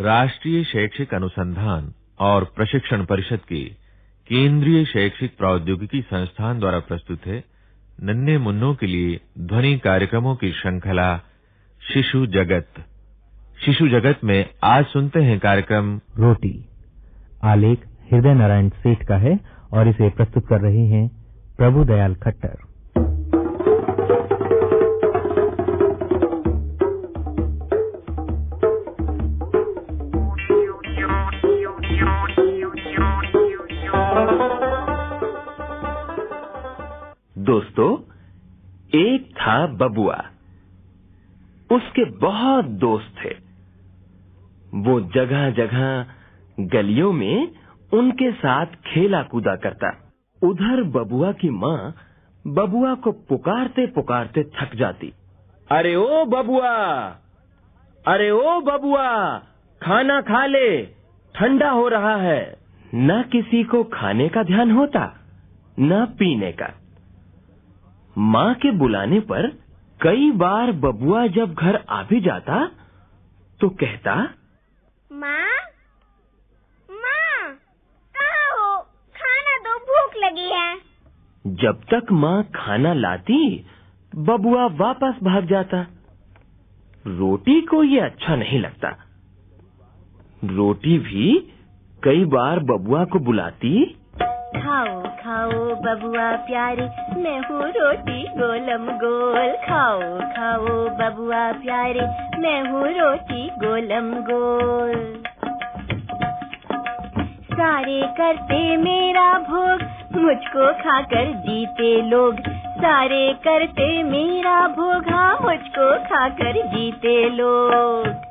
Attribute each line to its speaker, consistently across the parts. Speaker 1: राष्ट्रीय शैक्षिक अनुसंधान और प्रशिक्षण परिषद के केंद्रीय शैक्षिक प्रौद्योगिकी संस्थान द्वारा प्रस्तुत है नन्हे मुन्नों के लिए ध्वनि कार्यक्रमों की श्रृंखला शिशु जगत शिशु जगत में आज सुनते हैं कार्यक्रम रोटी आलेख हृदय नारायण सेठ का है और इसे प्रस्तुत कर रहे हैं प्रभु दयाल खट्टर
Speaker 2: दोस्तों एक था बबुआ उसके बहुत दोस्त थे वो जगह-जगह गलियों में उनके साथ खेला कूदा करता उधर बबुआ की माँ बबुआ को पुकारते-पुकारते थक जाती अरे ओ बबुआ अरे ओ बबुआ खाना खा ले ठंडा हो रहा है न किसी को खाने का ध्यान होता न पीने का माँ के बुलाने पर कई बार बबुआ जब घर आ भी जाता तो कहता
Speaker 3: माँ माँ हो खाना दो तो भूख लगी है
Speaker 2: जब तक माँ खाना लाती बबुआ वापस भाग जाता रोटी को ये अच्छा नहीं लगता रोटी भी कई बार बबुआ को बुलाती
Speaker 4: खाओ खाओ बबुआ प्यारे मैं हूँ रोटी गोलम गोल खाओ खाओ बबुआ प्यारे मैं हूँ रोटी गोलम गोल सारे करते मेरा भोग मुझको खाकर जीते लोग सारे करते मेरा भोग हाँ, मुझको खाकर जीते लोग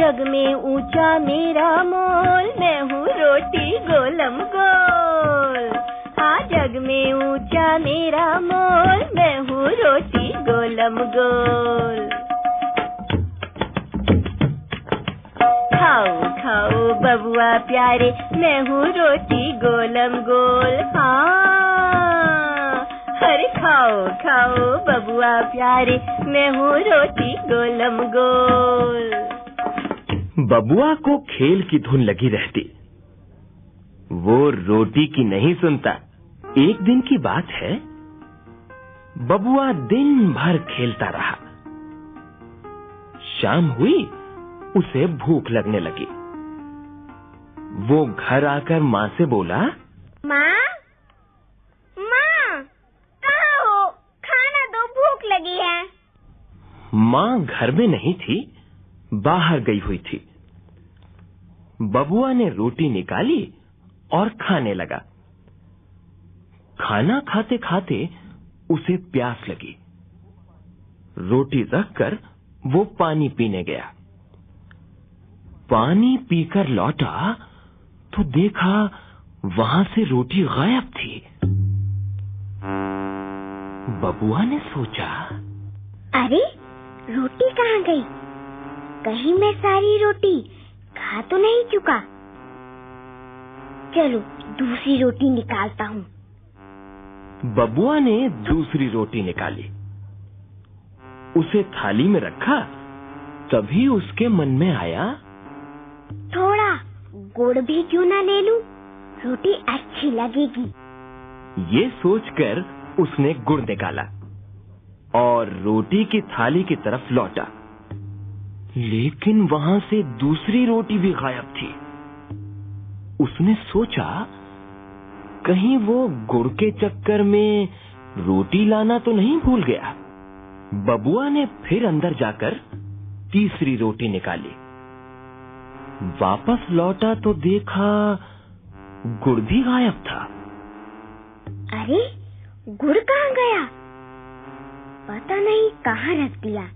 Speaker 4: जग में ऊंचा मेरा मोल मैं हूँ रोटी गोलम गोल हाँ जग में ऊंचा मेरा मोल मैं हूँ रोटी गोलम गोल खाओ खाओ बबुआ प्यारे मैं हूँ रोटी गोलम गोल हाँ अरे खाओ खाओ बबुआ प्यारे मैं हूँ रोटी गोलम गोल
Speaker 2: बबुआ को खेल की धुन लगी रहती वो रोटी की नहीं सुनता एक दिन की बात है बबुआ दिन भर खेलता रहा शाम हुई उसे भूख लगने लगी वो घर आकर माँ से बोला
Speaker 3: माँ माँ हो खाना दो तो भूख लगी है
Speaker 2: माँ घर में नहीं थी बाहर गई हुई थी बबुआ ने रोटी निकाली और खाने लगा खाना खाते खाते उसे प्यास लगी रोटी रखकर वो पानी पीने गया पानी पीकर लौटा तो देखा वहां से रोटी गायब थी बबुआ ने सोचा
Speaker 3: अरे रोटी कहाँ गई कहीं मैं सारी रोटी खा तो नहीं चुका चलो दूसरी रोटी निकालता हूँ
Speaker 2: बबुआ ने दूसरी रोटी निकाली उसे थाली में रखा तभी उसके मन में आया
Speaker 3: थोड़ा गुड़ भी क्यों ना ले लूं? रोटी अच्छी लगेगी
Speaker 2: ये सोचकर उसने गुड़ निकाला और रोटी की थाली की तरफ लौटा लेकिन वहां से दूसरी रोटी भी गायब थी उसने सोचा कहीं वो गुड़ के चक्कर में रोटी लाना तो नहीं भूल गया बबुआ ने फिर अंदर जाकर तीसरी रोटी निकाली वापस लौटा तो देखा गुड़ भी गायब था
Speaker 3: अरे गुड़ कहाँ गया पता नहीं कहाँ रख दिया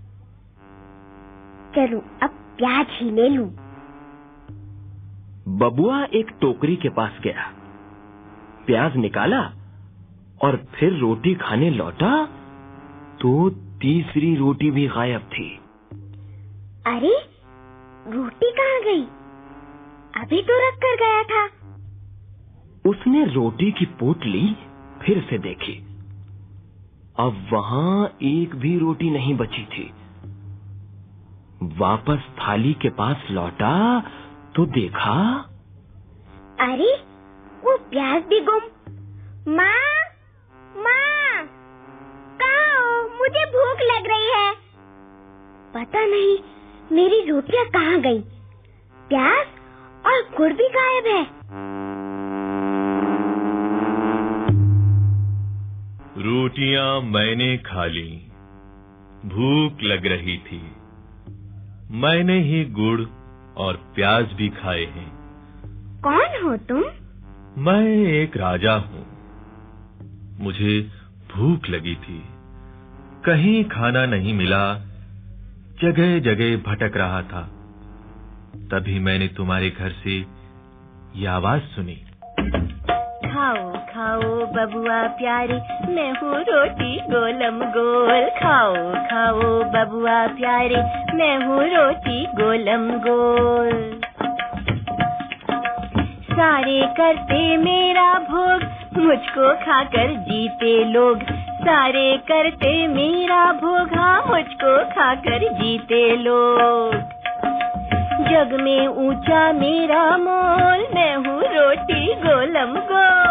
Speaker 3: करूं अब प्याज ही ले लूं।
Speaker 2: बबुआ एक टोकरी के पास गया प्याज निकाला और फिर रोटी खाने लौटा तो तीसरी रोटी भी गायब थी
Speaker 3: अरे रोटी कहाँ गई अभी तो रख कर गया था
Speaker 2: उसने रोटी की पोटली फिर से देखी अब वहाँ एक भी रोटी नहीं बची थी वापस थाली के पास लौटा तो देखा
Speaker 3: अरे वो प्याज भी गुम माँ माँ कहा मुझे भूख लग रही है पता नहीं मेरी रोटियां कहाँ गई प्याज और गुड़ भी गायब है
Speaker 1: रोटियां मैंने खा ली भूख लग रही थी मैंने ही गुड़ और प्याज भी खाए हैं
Speaker 3: कौन हो तुम
Speaker 1: मैं एक राजा हूँ मुझे भूख लगी थी कहीं खाना नहीं मिला जगह जगह भटक रहा था तभी मैंने तुम्हारे घर से ये आवाज सुनी
Speaker 4: खाओ खाओ बबुआ प्यारे मैं हूँ रोटी गोलम गोल खाओ खाओ बबुआ प्यारे मैं हूँ रोटी गोलम गोल सारे करते मेरा भोग मुझको खाकर जीते लोग सारे करते मेरा भोगा हाँ, मुझको खाकर जीते लोग जग में ऊंचा मेरा मोल मैं हूँ रोटी गोलम गोल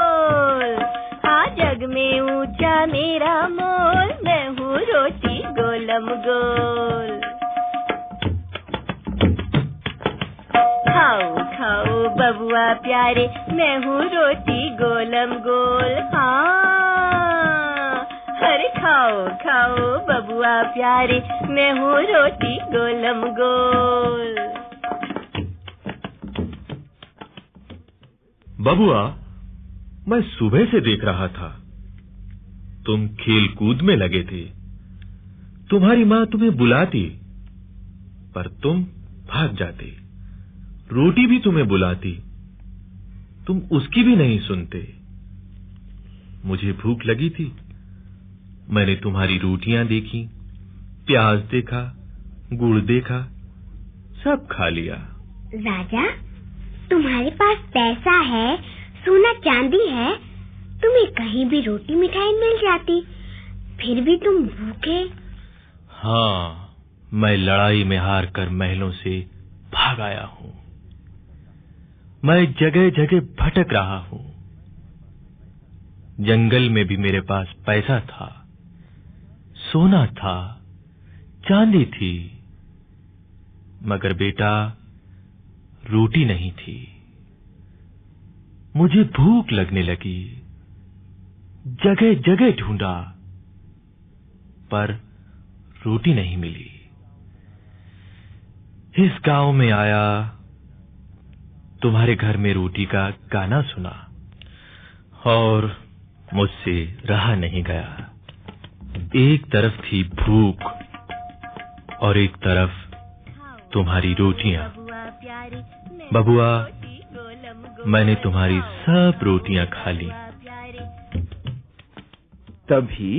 Speaker 4: में ऊंचा मेरा मोल मैं हूँ रोटी गोलम गोल खाओ खाओ बबुआ प्यारे मैं हूँ रोटी गोलम गोल हाँ हर खाओ खाओ बबुआ प्यारे मैं हूँ रोटी गोलम गोल
Speaker 1: बबुआ मैं सुबह से देख रहा था तुम खेल कूद में लगे थे तुम्हारी माँ तुम्हें बुलाती पर तुम भाग जाते रोटी भी तुम्हें बुलाती तुम उसकी भी नहीं सुनते मुझे भूख लगी थी मैंने तुम्हारी रोटियां देखी प्याज देखा गुड़ देखा सब खा लिया
Speaker 3: राजा तुम्हारे पास पैसा है सोना चांदी है तुम्हें कहीं भी रोटी मिठाई मिल जाती फिर भी तुम भूखे
Speaker 1: हाँ मैं लड़ाई में हार कर महलों से भाग आया हूँ मैं जगह जगह भटक रहा हूँ जंगल में भी मेरे पास पैसा था सोना था चांदी थी मगर बेटा रोटी नहीं थी मुझे भूख लगने लगी जगह जगह ढूंढा पर रोटी नहीं मिली इस गांव में आया तुम्हारे घर में रोटी का गाना सुना और मुझसे रहा नहीं गया एक तरफ थी भूख और एक तरफ तुम्हारी रोटियां बबुआ मैंने तुम्हारी सब रोटियां खा ली तभी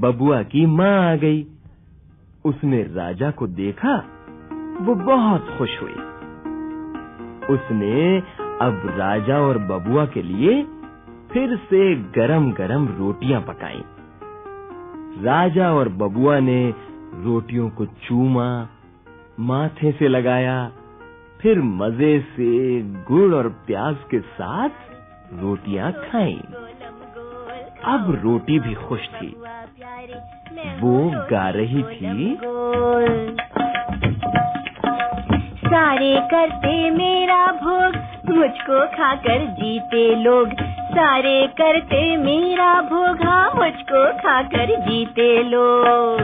Speaker 2: बबुआ की माँ आ गई उसने राजा को देखा वो बहुत खुश हुई उसने अब राजा और बबुआ के लिए फिर से गरम-गरम रोटियां पकाई राजा और बबुआ ने रोटियों को चूमा माथे से लगाया फिर मजे से गुड़ और प्याज के साथ रोटियां खाई अब रोटी भी खुश थी वो गा रही थी
Speaker 4: सारे करते मेरा भोग मुझको खाकर जीते लोग सारे करते मेरा भोग हाँ मुझको खाकर जीते लोग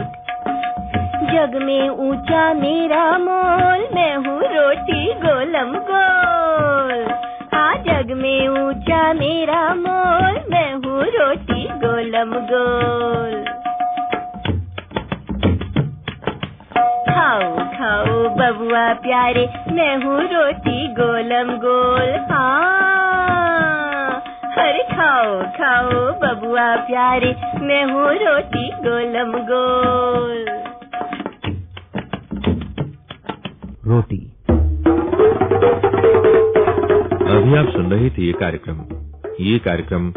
Speaker 4: जग में ऊंचा मेरा मोल मैं हूँ रोटी गोलम गोल हाँ जग में ऊंचा मेरा मोल मैं रोटी गोलम गोल खाओ खाओ बबुआ प्यारे मैं हूँ रोटी गोलम गोल हाँ अरे खाओ खाओ बबुआ प्यारे मैं हूँ रोटी गोलम गोल
Speaker 1: रोटी अभी आप सुन रहे थे ये कार्यक्रम ये कार्यक्रम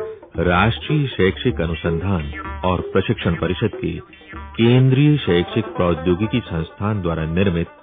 Speaker 1: राष्ट्रीय शैक्षिक अनुसंधान और प्रशिक्षण परिषद के केंद्रीय शैक्षिक प्रौद्योगिकी संस्थान द्वारा निर्मित